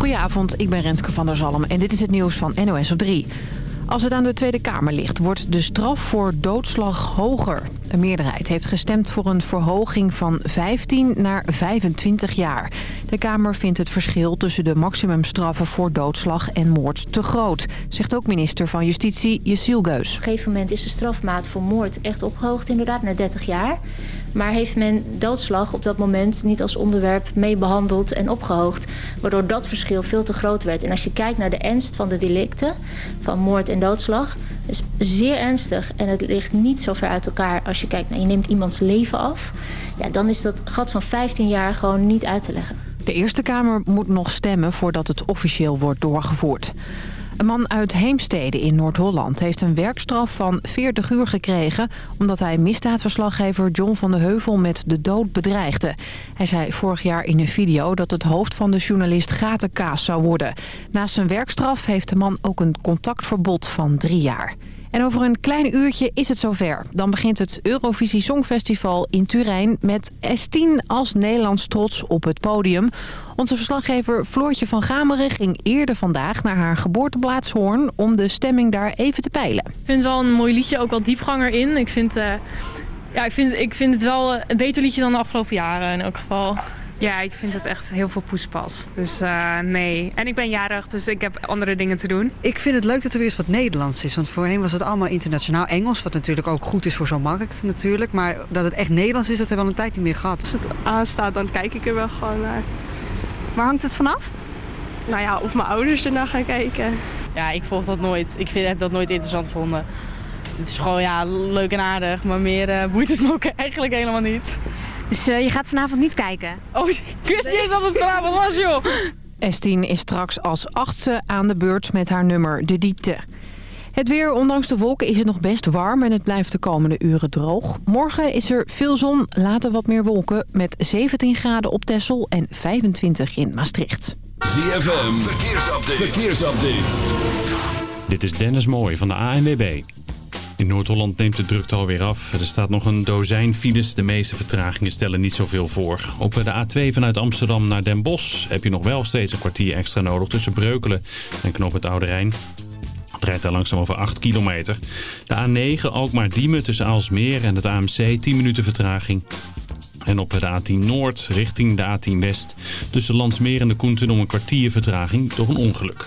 Goedenavond, ik ben Renske van der Zalm en dit is het nieuws van NOS op 3. Als het aan de Tweede Kamer ligt, wordt de straf voor doodslag hoger. Een meerderheid heeft gestemd voor een verhoging van 15 naar 25 jaar. De Kamer vindt het verschil tussen de maximumstraffen voor doodslag en moord te groot. Zegt ook minister van Justitie Jesiel Geus. Op een gegeven moment is de strafmaat voor moord echt opgehoogd inderdaad naar 30 jaar. Maar heeft men doodslag op dat moment niet als onderwerp mee behandeld en opgehoogd. Waardoor dat verschil veel te groot werd. En als je kijkt naar de ernst van de delicten, van moord en doodslag... is zeer ernstig en het ligt niet zo ver uit elkaar als je kijkt naar... je neemt iemands leven af, ja, dan is dat gat van 15 jaar gewoon niet uit te leggen. De Eerste Kamer moet nog stemmen voordat het officieel wordt doorgevoerd. Een man uit Heemstede in Noord-Holland heeft een werkstraf van 40 uur gekregen... omdat hij misdaadverslaggever John van de Heuvel met de dood bedreigde. Hij zei vorig jaar in een video dat het hoofd van de journalist gatenkaas zou worden. Naast zijn werkstraf heeft de man ook een contactverbod van drie jaar. En over een klein uurtje is het zover. Dan begint het Eurovisie Songfestival in Turijn met S10 als Nederlands trots op het podium. Onze verslaggever Floortje van Gameren ging eerder vandaag naar haar geboorteplaats Hoorn... om de stemming daar even te peilen. Ik vind wel een mooi liedje, ook wel diepganger in. Ik vind, uh, ja, ik vind, ik vind het wel een beter liedje dan de afgelopen jaren in elk geval. Ja, ik vind het echt heel veel poespas. Dus uh, nee. En ik ben jarig, dus ik heb andere dingen te doen. Ik vind het leuk dat er weer eens wat Nederlands is. Want voorheen was het allemaal internationaal Engels. Wat natuurlijk ook goed is voor zo'n markt natuurlijk. Maar dat het echt Nederlands is, dat hebben we al een tijd niet meer gehad. Als het aanstaat, dan kijk ik er wel gewoon naar. Waar hangt het vanaf? Nou ja, of mijn ouders ernaar gaan kijken. Ja, ik volg dat nooit. Ik vind, heb dat nooit interessant gevonden. Het is gewoon ja, leuk en aardig, maar meer uh, boeit het me ook eigenlijk helemaal niet. Dus uh, je gaat vanavond niet kijken? Oh, ik wist niet eens dat het vanavond was, joh. S10 is straks als achtste aan de beurt met haar nummer De Diepte. Het weer, ondanks de wolken, is het nog best warm en het blijft de komende uren droog. Morgen is er veel zon, later wat meer wolken met 17 graden op Texel en 25 in Maastricht. ZFM, verkeersupdate. verkeersupdate. Dit is Dennis Mooij van de ANWB. In Noord-Holland neemt de drukte alweer af. Er staat nog een dozijn files. De meeste vertragingen stellen niet zoveel voor. Op de A2 vanuit Amsterdam naar Den Bosch heb je nog wel steeds een kwartier extra nodig tussen Breukelen en Knop het Oude Rijn. Het rijdt daar langzaam over 8 kilometer. De A9 Alkmaar-Diemen tussen Aalsmeer en het AMC 10 minuten vertraging. En op de A10 Noord richting de A10 West tussen Landsmeer en de Koenten om een kwartier vertraging door een ongeluk.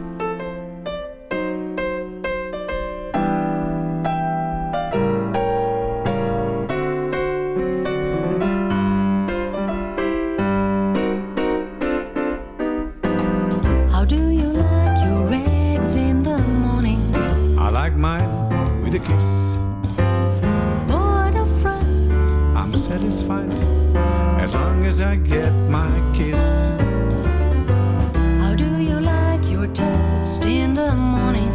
with a kiss. What a. I'm satisfied as long as I get my kiss. How do you like your toast in the morning?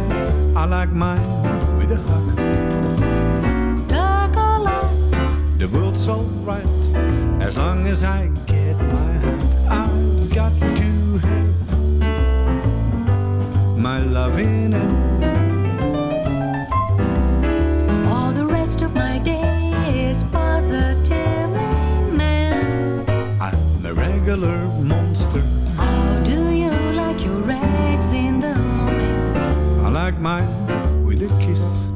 I like mine with a hug. Dark or light, the world's alright as long as I get. mine with a kiss.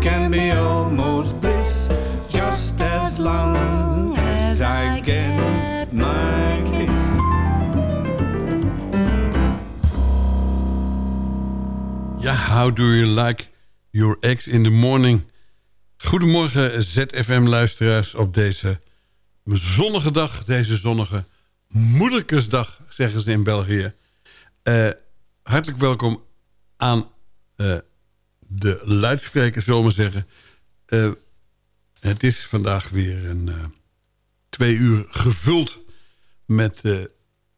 Can be almost bliss, just as long as I get my kiss. Ja, how do you like your eggs in the morning? Goedemorgen ZFM-luisteraars op deze zonnige dag. Deze zonnige moederkesdag, zeggen ze in België. Eh, hartelijk welkom aan eh, de luidsprekers, zullen we zeggen. Eh, het is vandaag weer een eh, twee uur gevuld met eh,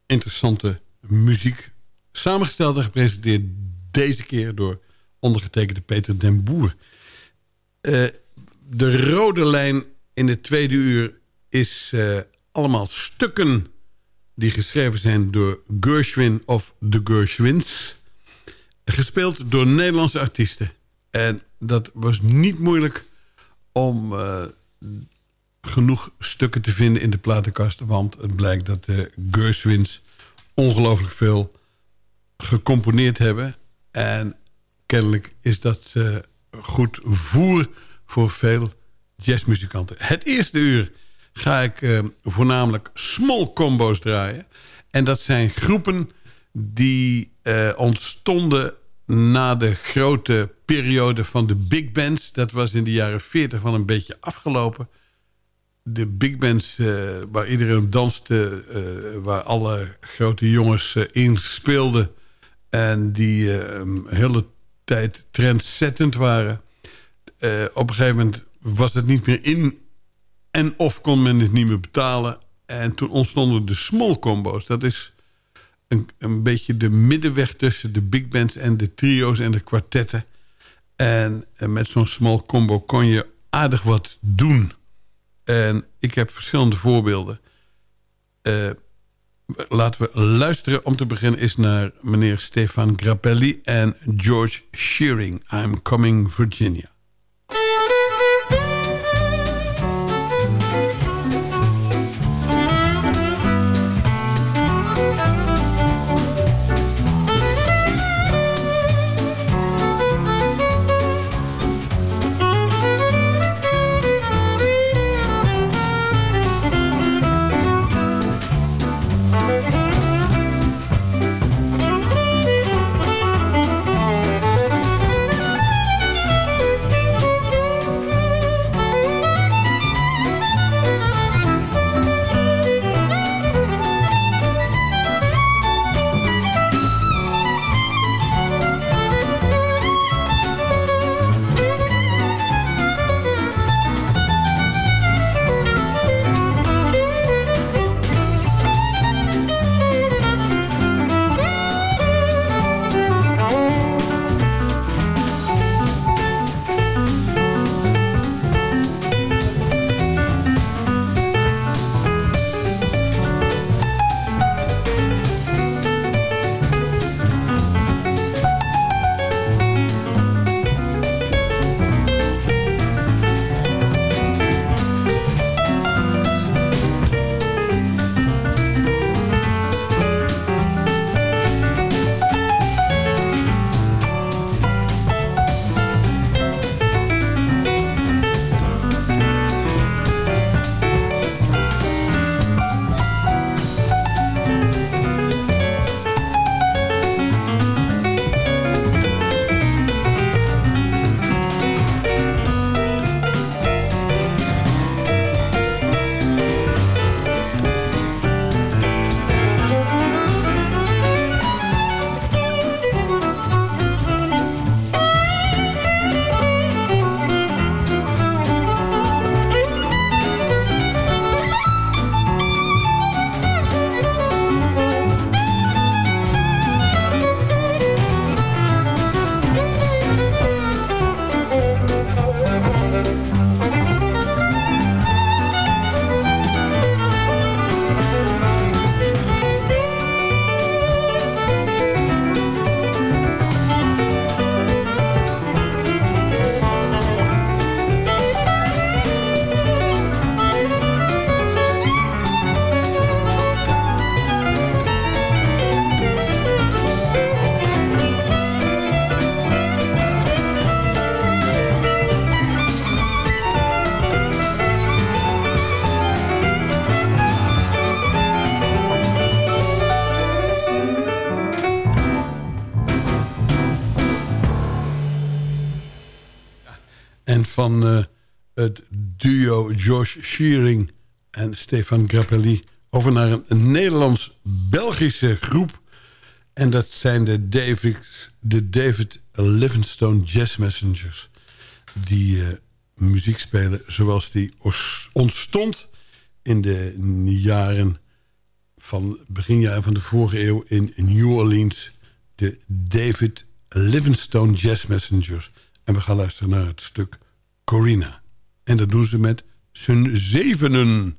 interessante muziek. Samengesteld en gepresenteerd deze keer door ondergetekende Peter den Boer. De rode lijn in het tweede uur is allemaal stukken die geschreven zijn door Gershwin of de Gershwins. Gespeeld door Nederlandse artiesten. En dat was niet moeilijk om eh, genoeg stukken te vinden in de platenkast. Want het blijkt dat de Gershwins ongelooflijk veel gecomponeerd hebben. En kennelijk is dat eh, goed voer voor veel jazzmuzikanten. Het eerste uur ga ik eh, voornamelijk small combo's draaien. En dat zijn groepen die ontstonden na de grote periode van de big bands. Dat was in de jaren 40 van een beetje afgelopen. De big bands eh, waar iedereen op danste, eh, waar alle grote jongens eh, in speelden... en die een hele tijd trendzettend waren. Op een gegeven moment was het niet meer in en of kon men het niet meer betalen. En toen ontstonden de small combo's. Dat is een, beetje de middenweg tussen de big bands en de trio's en de kwartetten. En, en met zo'n small combo kon je aardig wat doen. En ik heb verschillende voorbeelden. Eh, laten we luisteren om te beginnen is naar meneer Stefan Grappelli en George Shearing. I'm Coming Virginia. Eh, het duo Josh Shearing en Stefan Grappelli... over naar een, Nederlands-Belgische groep. En dat zijn de David, de David Livingstone Jazz Messengers... die eh, muziek spelen zoals die ontstond in de jaren van begin jaren van de vorige eeuw in New Orleans. De David Livingstone Jazz Messengers. En we gaan luisteren naar het stuk Corina. En dat doen ze met z'n zevenen.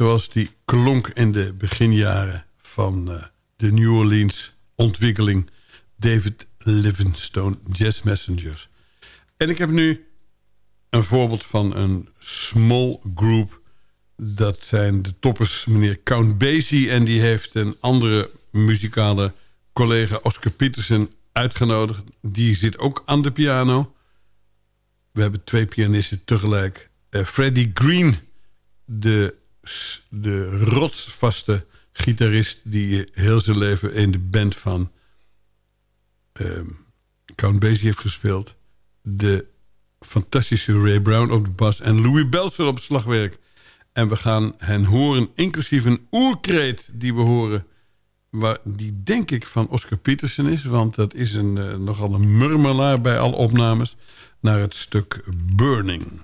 Zoals die klonk in de beginjaren van uh, de New Orleans ontwikkeling David Livingstone Jazz Messengers. En ik heb nu een voorbeeld van een small group. Dat zijn de toppers meneer Count Basie en die heeft een andere muzikale collega Oscar Peterson uitgenodigd. Die zit ook aan de piano. We hebben twee pianisten tegelijk. Uh, Freddie Green, de de rotsvaste gitarist... die heel zijn leven in de band van uh, Count Basie heeft gespeeld. De fantastische Ray Brown op de bas... en Louis Belser op het slagwerk. En we gaan hen horen, inclusief een oerkreet die we horen... Waar, die denk ik van Oscar Peterson is... want dat is een, uh, nogal een murmelaar bij alle opnames... naar het stuk Burning.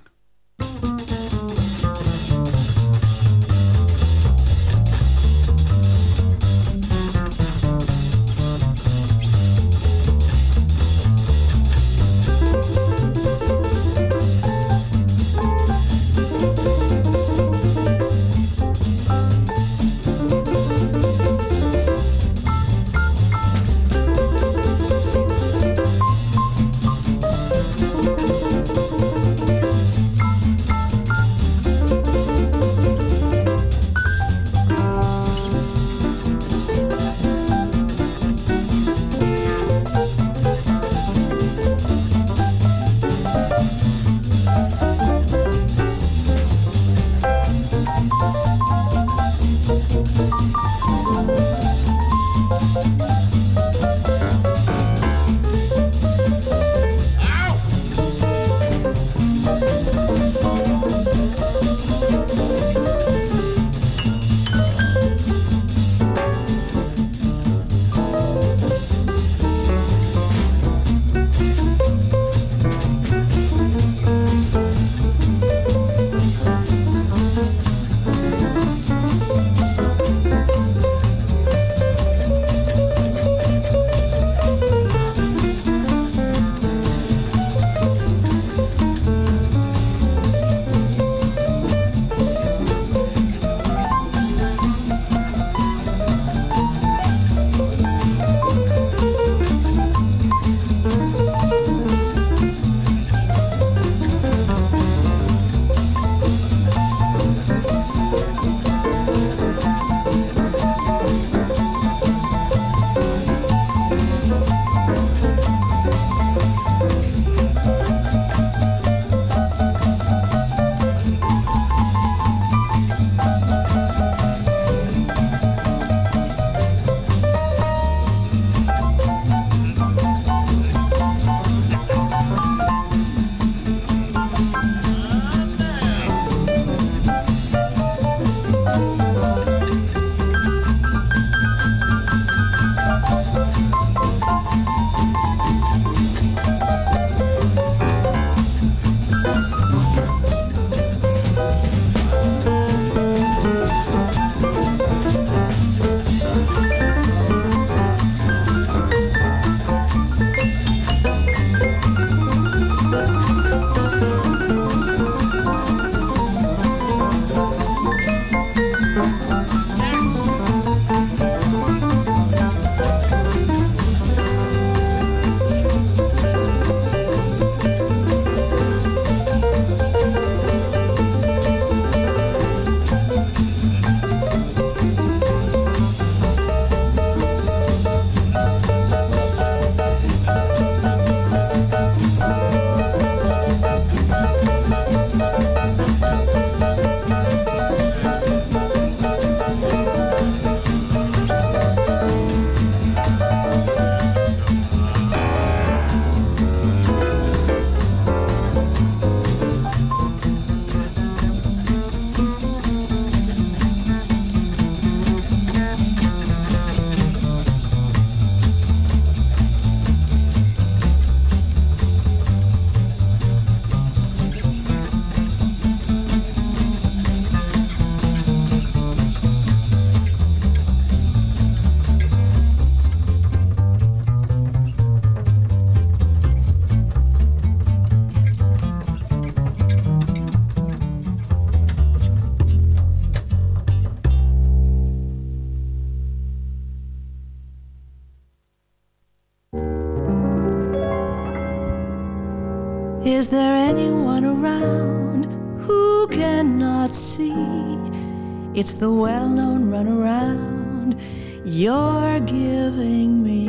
It's the well known runaround you're giving me.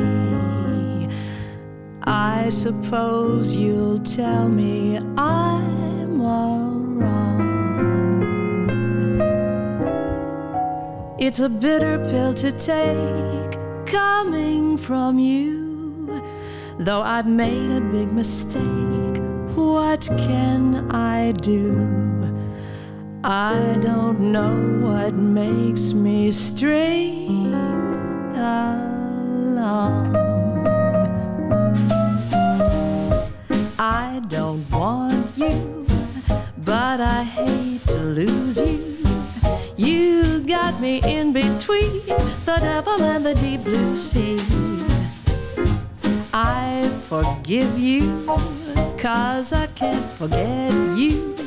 I suppose you'll tell me I'm all wrong. It's a bitter pill to take coming from you. Though I've made a big mistake, what can I do? I don't know what makes me string along. I don't want you, but I hate to lose you. You got me in between the devil and the deep blue sea. I forgive you, cause I can't forget you.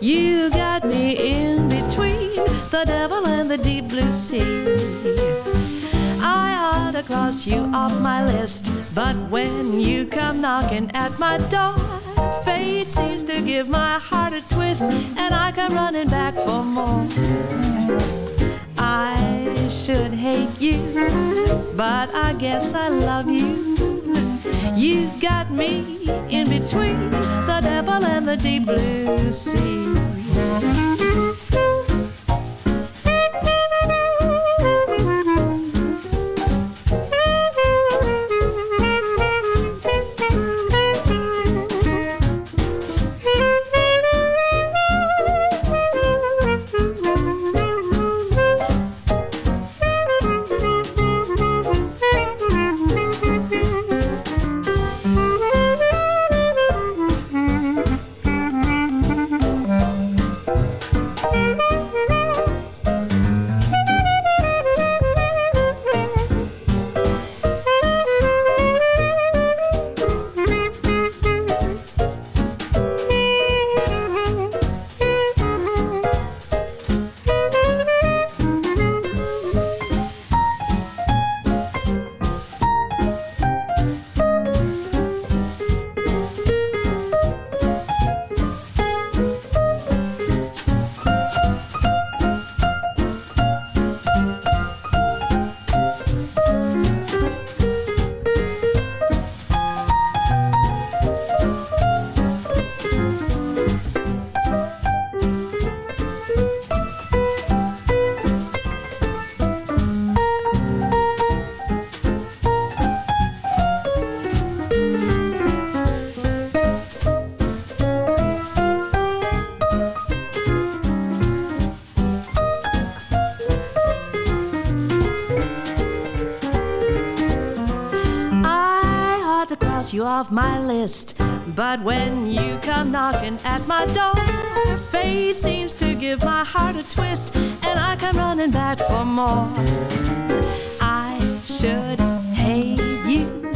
You got me in between the devil and the deep blue sea. I ought to cross you off my list, but when you come knocking at my door, fate seems to give my heart a twist, and I come running back for more. I should hate you, but I guess I love you. You got me in between the devil and the deep blue sea. But when you come knocking at my door, fate seems to give my heart a twist, and I come running back for more. I should hate you,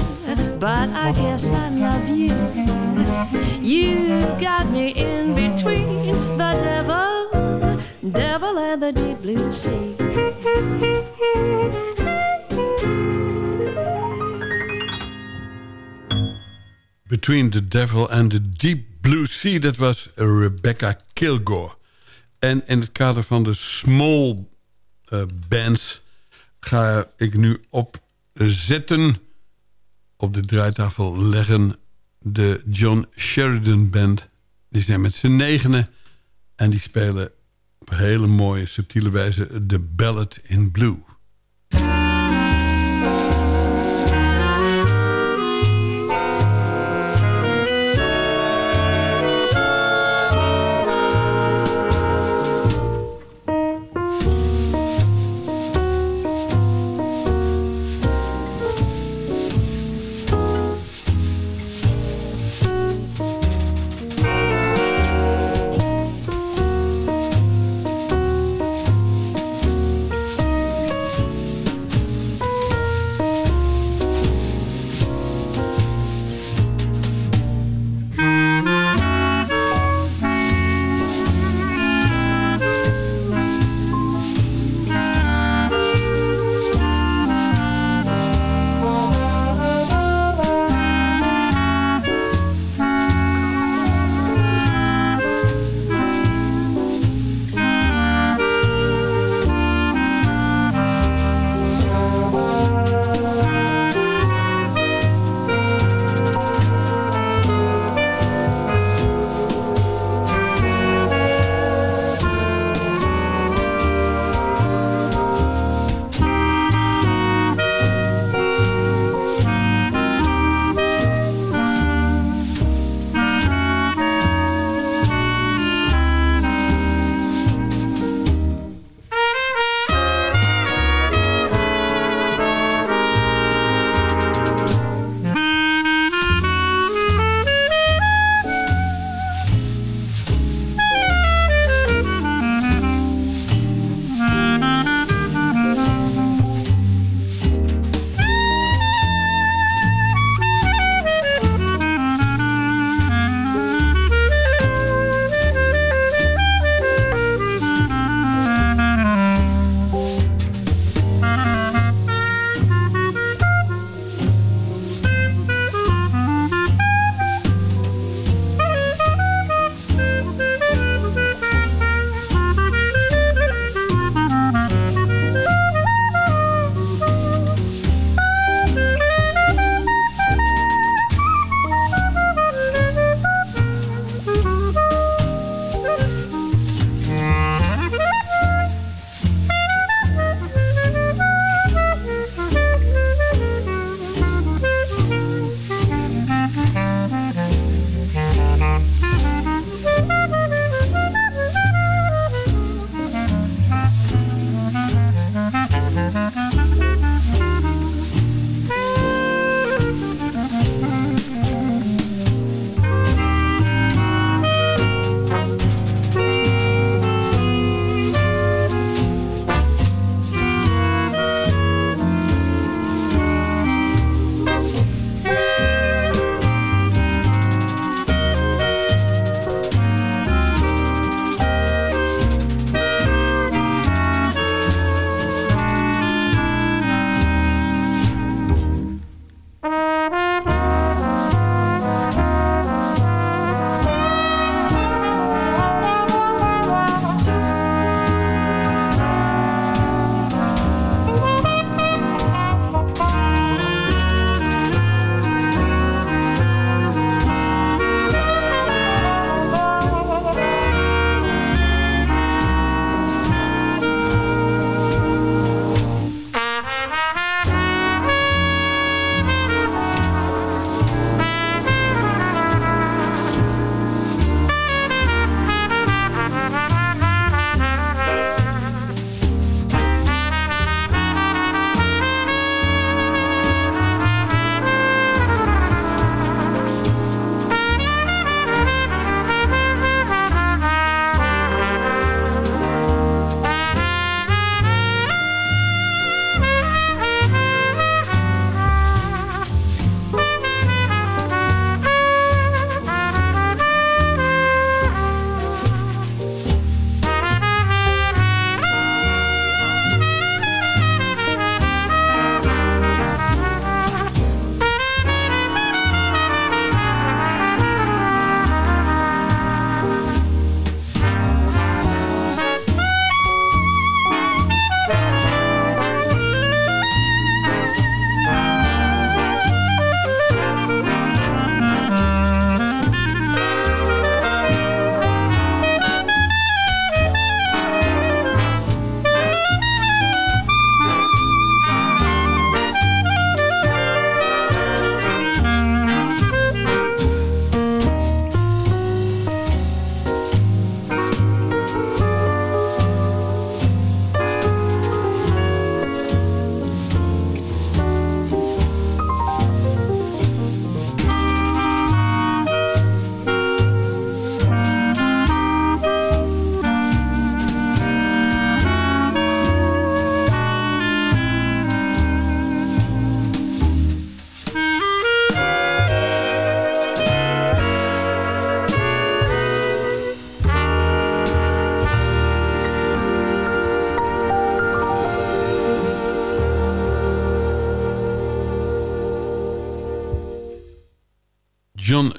but I guess I love you. You got me in between the devil, devil and the deep blue sea. Between the Devil and the Deep Blue Sea. Dat was Rebecca Kilgore. En in het kader van de small eh, bands... ga ik nu opzetten... op de draaitafel leggen... de John Sheridan Band. Die zijn met z'n negenen... en die spelen op hele mooie, subtiele wijze... de Ballad in Blue.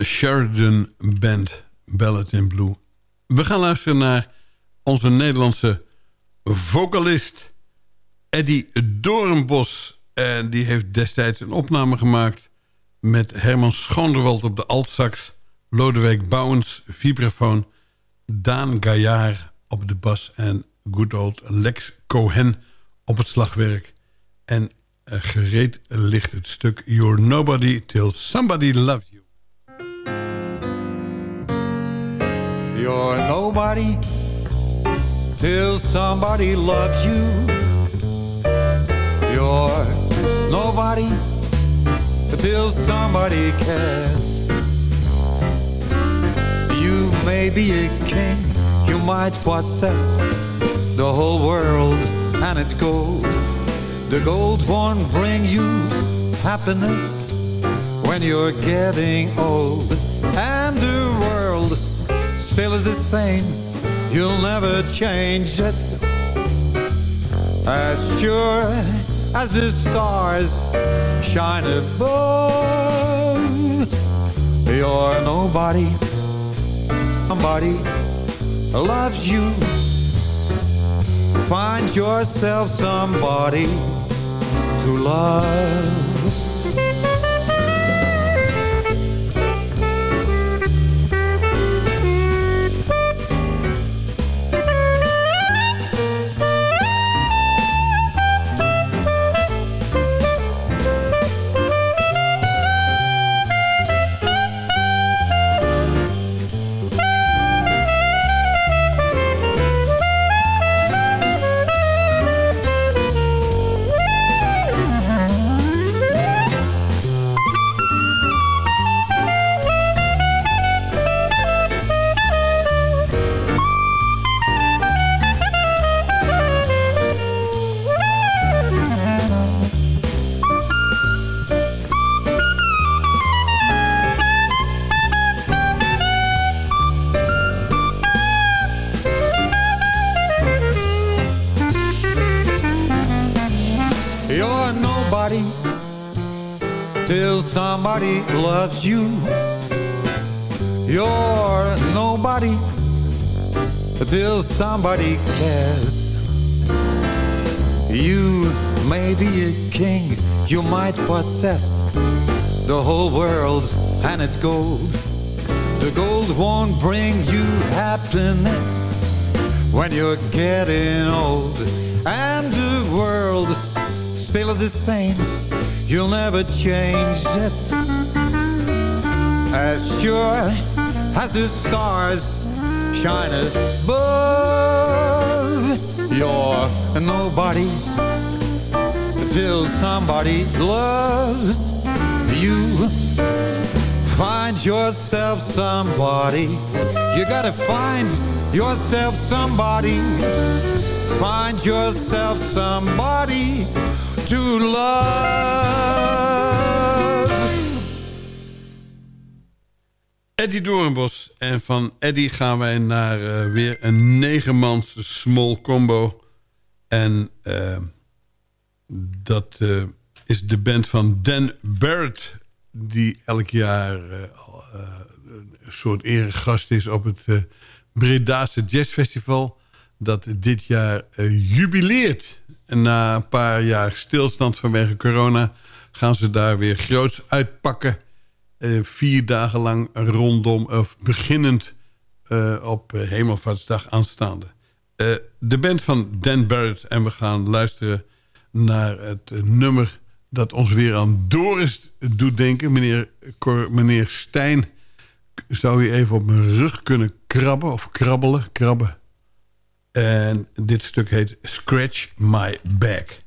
Sheridan Band, Ballad in Blue. We gaan luisteren naar onze Nederlandse vocalist Eddie Doornbos. En die heeft destijds een opname gemaakt... met Herman Schoonderwald op de altsax... Lodewijk Bouwens, vibrafoon... Daan Gaillard op de bas... en good old Lex Cohen op het slagwerk. En eh, gereed ligt het stuk You're Nobody Till Somebody Loves You. You're nobody till somebody loves you. You're nobody till somebody cares. You may be a king, you might possess the whole world and its gold. The gold won't bring you happiness when you're getting old. And still is the same, you'll never change it. As sure as the stars shine above, you're nobody, somebody loves you. Find yourself somebody to love. Loves you. You're nobody till somebody cares. You may be a king, you might possess the whole world and its gold. The gold won't bring you happiness when you're getting old. And the world still the same, you'll never change it. As sure as the stars shine above, you're nobody till somebody loves you. Find yourself somebody. You gotta find yourself somebody. Find yourself somebody to love. Eddie Doornbos. En van Eddie gaan wij naar eh, weer een negenmans small combo. En eh, dat eh, is de band van Dan Barrett... die elk jaar een soort eregast is op het Bredaanse Jazz Festival... dat dit jaar jubileert. En na een paar jaar stilstand vanwege corona... gaan ze daar weer groots uitpakken... Eh, vier dagen lang rondom, of beginnend eh, op eh, Hemelvaartsdag aanstaande. De band van Dan Barrett en we gaan luisteren naar het nummer dat ons weer aan Doris doet denken. Meneer, meneer Stijn, zou je even op mijn rug kunnen krabben of krabbelen, krabben. En dit stuk heet Scratch My Back.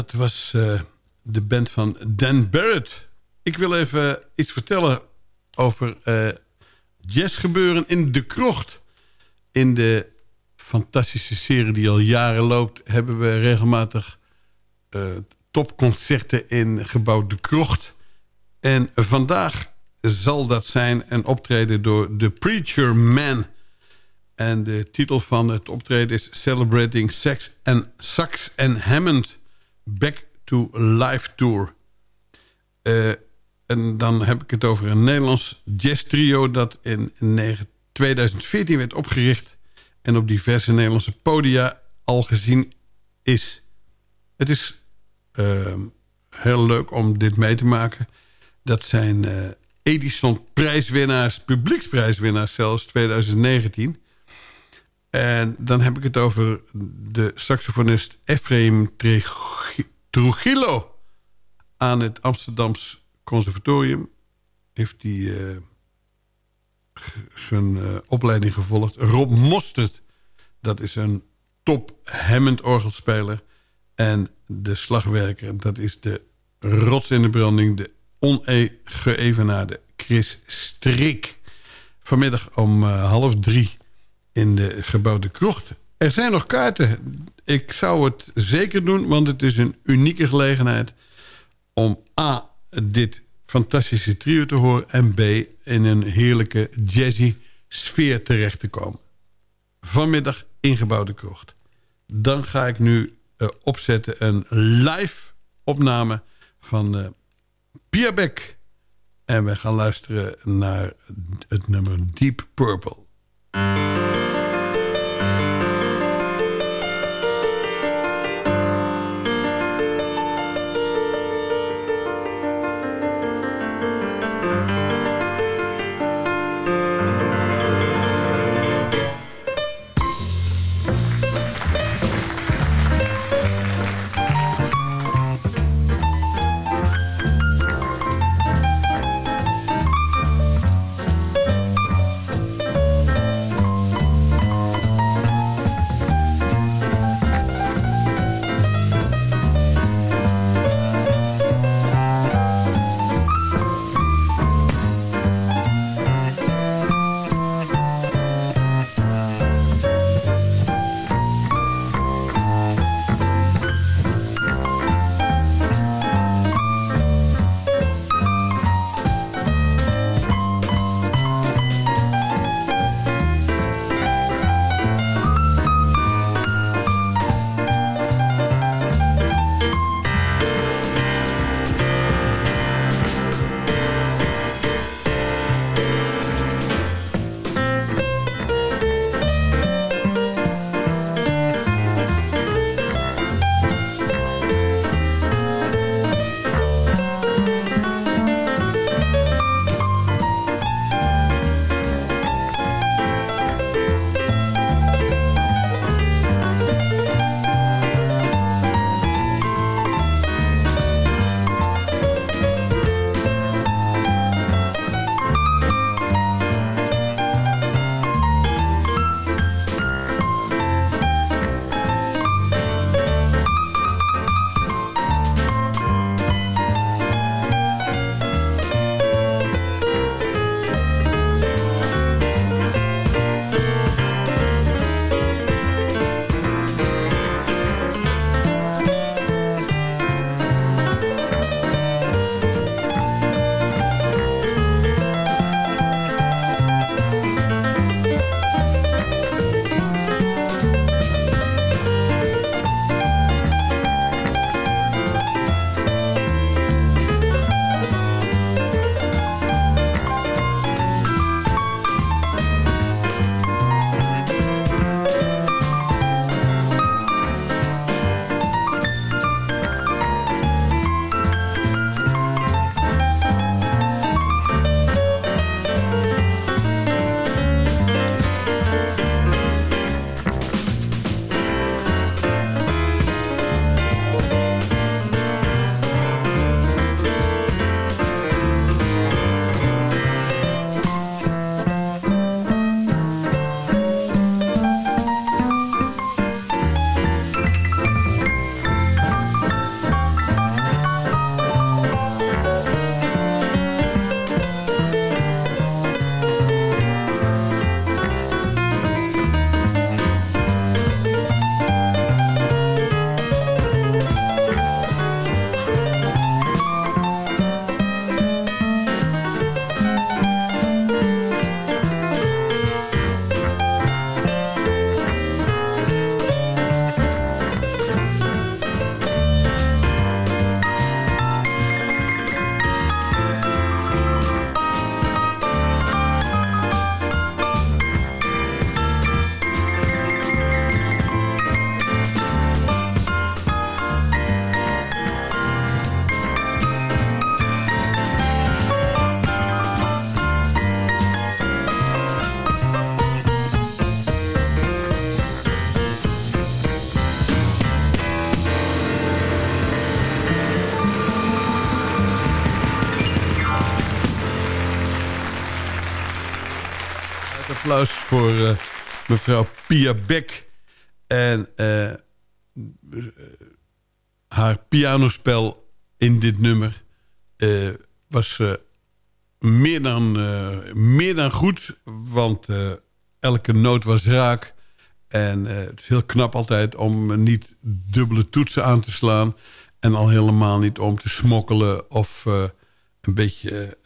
Dat was eh, de band van Dan Barrett. Ik wil even iets vertellen over uh, jazzgebeuren in De Krocht. In de fantastische serie die al jaren loopt... hebben we regelmatig uh, topconcerten in gebouw De Krocht. En vandaag zal dat zijn een optreden door The Preacher Man... En de titel van het optreden is Celebrating Sex and Sax and Hammond Back to Life Tour. Uh, en dan heb ik het over een Nederlands jazz trio... dat in 2014 werd opgericht... en op diverse Nederlandse podia al gezien is. Het is uh, heel leuk om dit mee te maken. Dat zijn uh, Edison prijswinnaars, publieksprijswinnaars zelfs 2019... En dan heb ik het over de saxofonist Ephraim Trujillo. Aan het Amsterdams Conservatorium heeft hij uh, zijn uh, opleiding gevolgd. Rob Mostert, dat is een top Hammond orgelspeler. En de slagwerker, dat is de rots in de branding... de ongeëvenaarde Chris Strik. Vanmiddag om uh, half drie in de gebouwde krocht. Er zijn nog kaarten. Ik zou het zeker doen, want het is een unieke gelegenheid... om A, dit fantastische trio te horen... en B, in een heerlijke jazzy sfeer terecht te komen. Vanmiddag ingebouwde krocht. Dan ga ik nu uh, opzetten een live opname van uh, Beck. En we gaan luisteren naar het nummer Deep Purple. Mevrouw Pia Beck. En eh, haar pianospel in dit nummer eh, was eh, meer, dan, meer dan goed. Want elke noot was raak. En het is heel knap altijd om niet dubbele toetsen aan te slaan. En al helemaal niet om te smokkelen of een beetje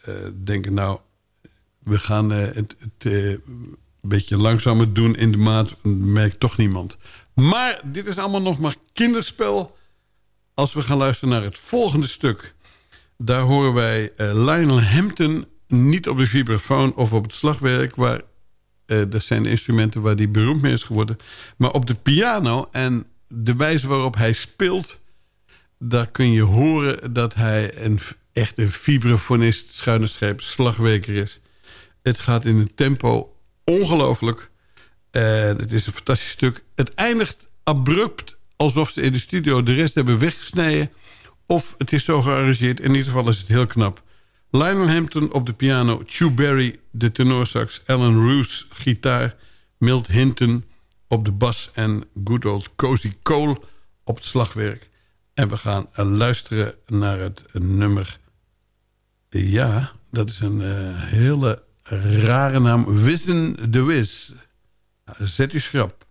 denken... nou, we gaan het, het beetje langzamer doen in de maat. merkt toch niemand. Maar dit is allemaal nog maar kinderspel. Als we gaan luisteren naar het volgende stuk... daar horen wij eh, Lionel Hampton niet op de vibrafoon of op het slagwerk... waar eh, dat zijn de instrumenten waar hij beroemd mee is geworden. Maar op de piano en de wijze waarop hij speelt... daar kun je horen dat hij een, echt een vibrafonist, schuine streep, slagwerker is. Het gaat in een tempo ongelooflijk. En het is een fantastisch stuk. Het eindigt abrupt alsof ze in de studio de rest hebben weggesneden. Of het is zo gearrangeerd. In ieder geval is het heel knap. Lionel Hampton op de piano, Chew Berry de tenorsax, Alan Roos gitaar, Milt Hinton op de bas en good old Cozy Cole op het slagwerk. En we gaan eh, luisteren naar het nummer. Ja, dat is een eh, hele rare naam. Wissen de Wiz. Zet u schrap.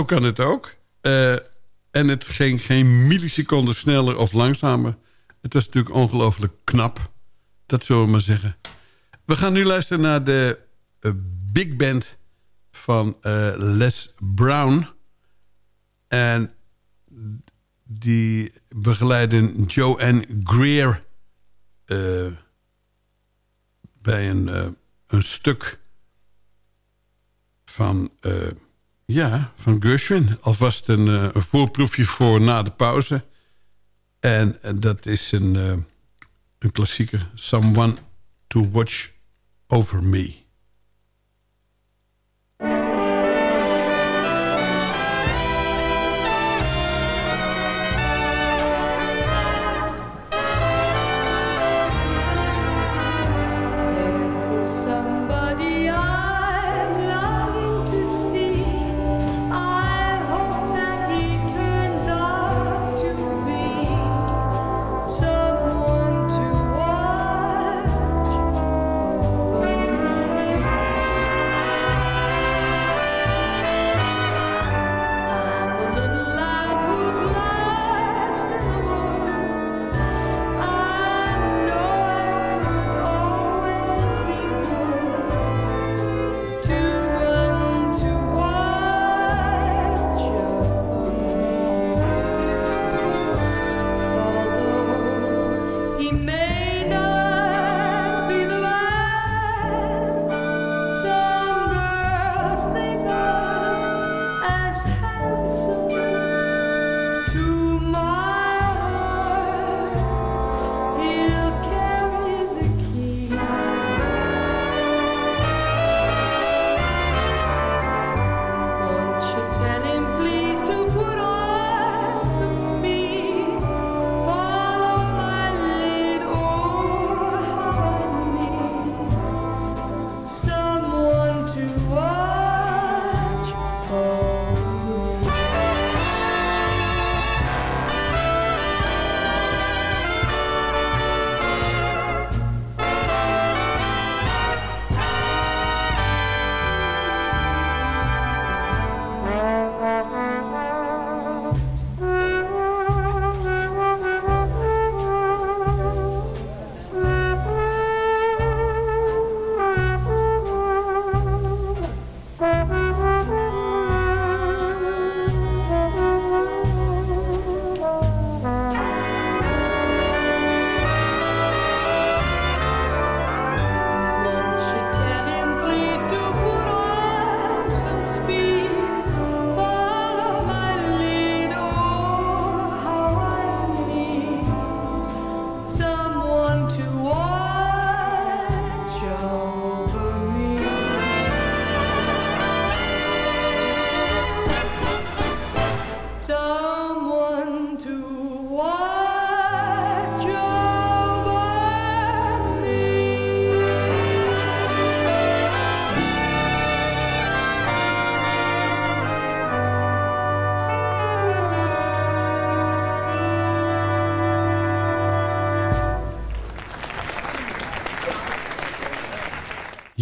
Zo kan het ook. Eh, en het ging geen milliseconden sneller of langzamer. Het was natuurlijk ongelooflijk knap. Dat zullen we maar zeggen. We gaan nu luisteren naar de eh, big band van eh, Les Brown. En die begeleiden Joanne Greer... bij een, een stuk van... Ja, van Gershwin. Alvast een, uh, een voorproefje voor na de pauze. En uh, dat is een, uh, een klassieker. Someone to watch over me.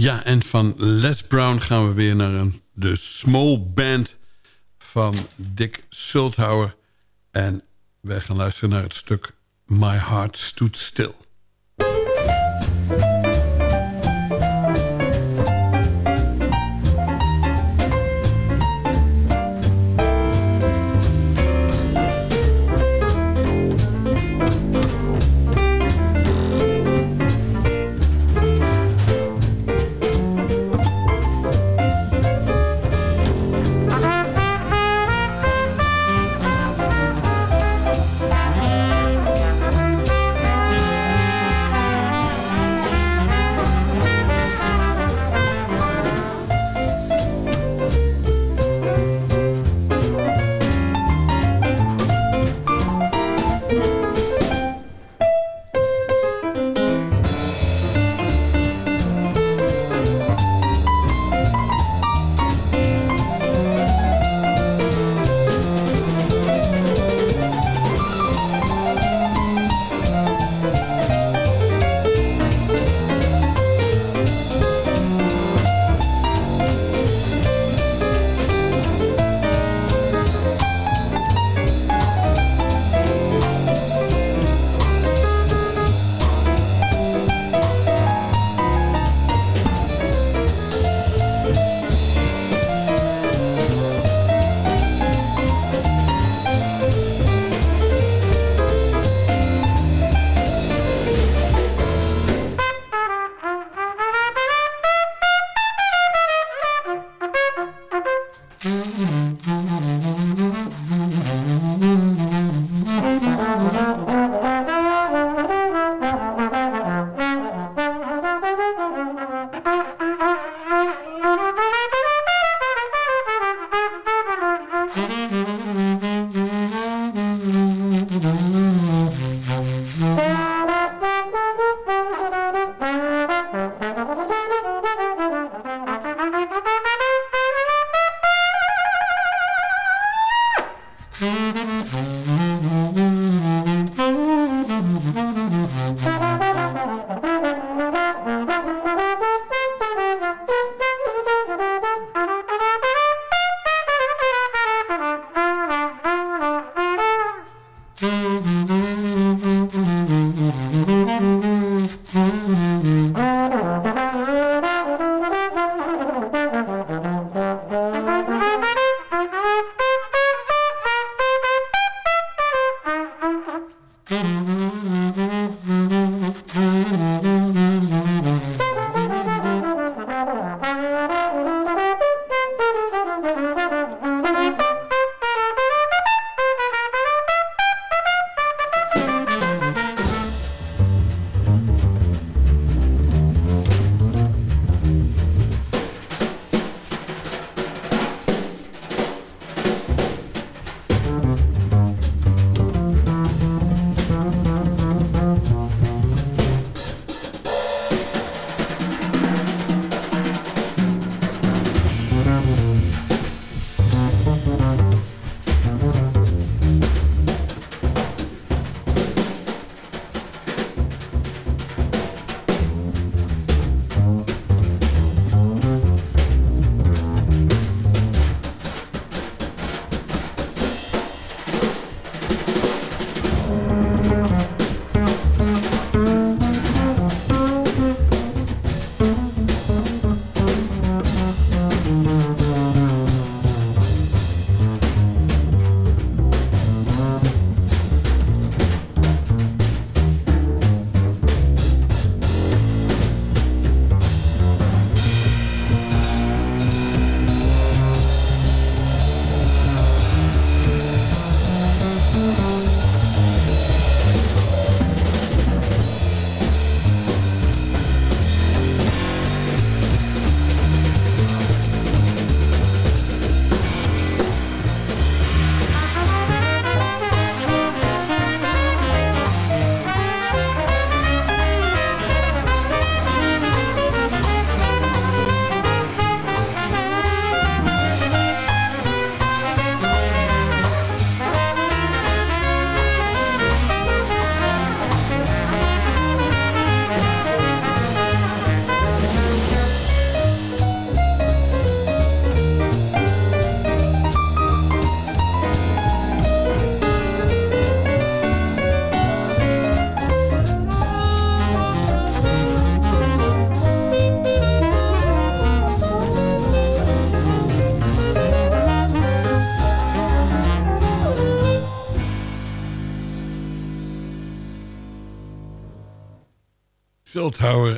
Ja, en van Les Brown gaan we weer naar een, de small band van Dick Sulthauer. En wij gaan luisteren naar het stuk My Heart Stood Still.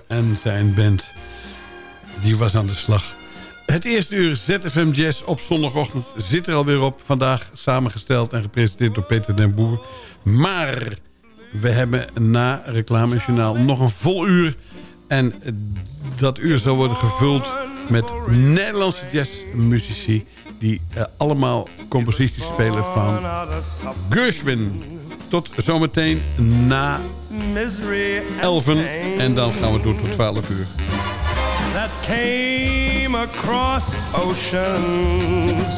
En zijn band. Die was aan de slag. Het eerste uur ZFM Jazz op zondagochtend zit er alweer op. Vandaag samengesteld en gepresenteerd door Peter den Boer. Maar we hebben na reclamejournaal nog een vol uur. En dat uur zal worden gevuld met Nederlandse jazzmuzici... die eh, allemaal composities spelen van Gershwin. Tot zometeen na 11 en dan gaan we door tot 12 uur. that came across oceans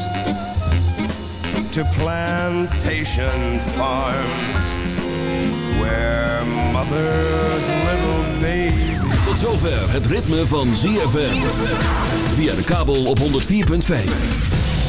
to plantation farms where mother's little baby. Tot zover het ritme van ZFM. Via de kabel op 104.5.